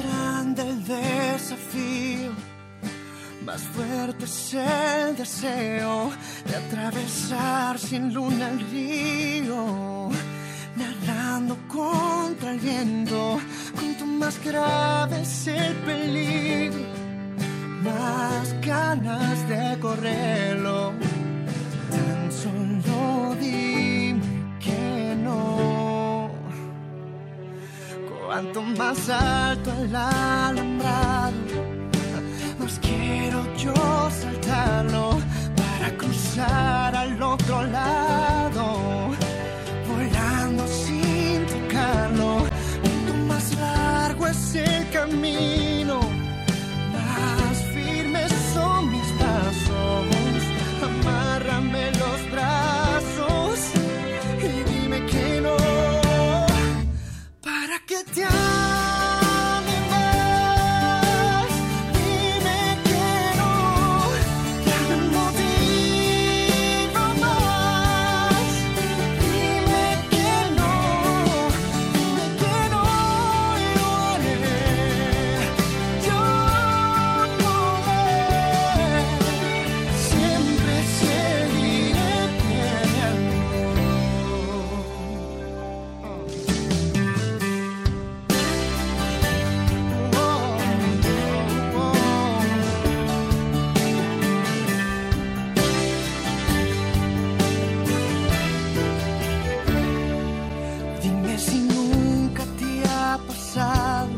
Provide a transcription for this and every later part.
Grande el desafío, más fuerte es el deseo de atravesar sin luna el río, nadando contra el viento. Cuanto más grave es el peligro, más ganas de correrlo. Cuanto más alto el alambrado, Dime si nunca te ha pasado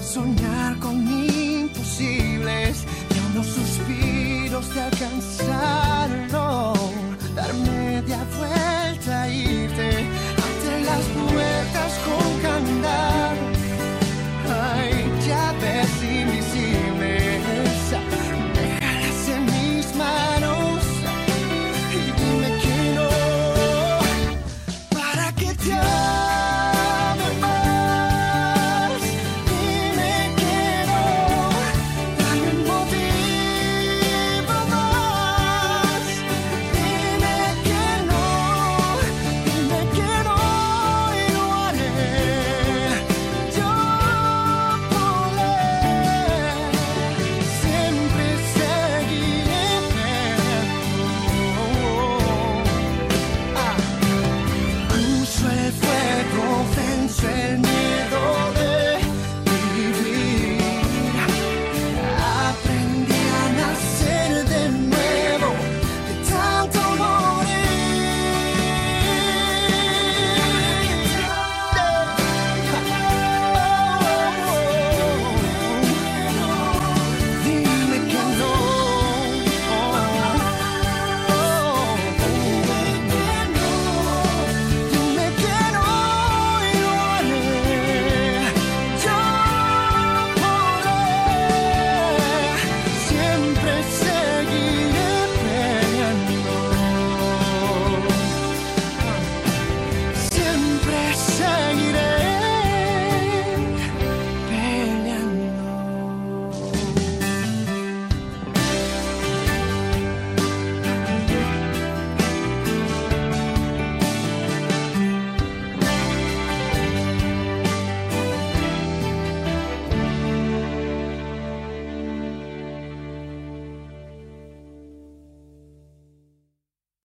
soñar con imposibles. Y unos suspiros de alcanzarlo, dar